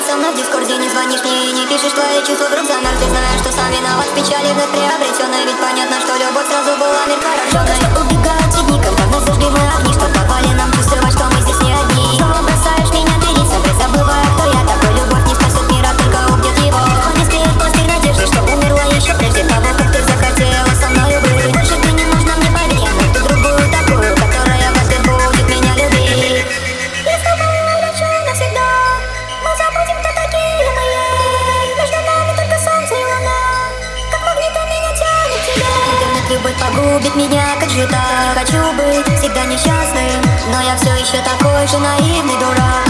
не со мной в дискорде Не звонишь мне и не пишешь твои чувства вдруг замерзли Зная, что сам виноват в печали вновь приобретенной Ведь понятно, что любовь сразу была мертва. Быть погубит меня, как же так Хочу быть всегда несчастным Но я все еще такой же наивный дурак.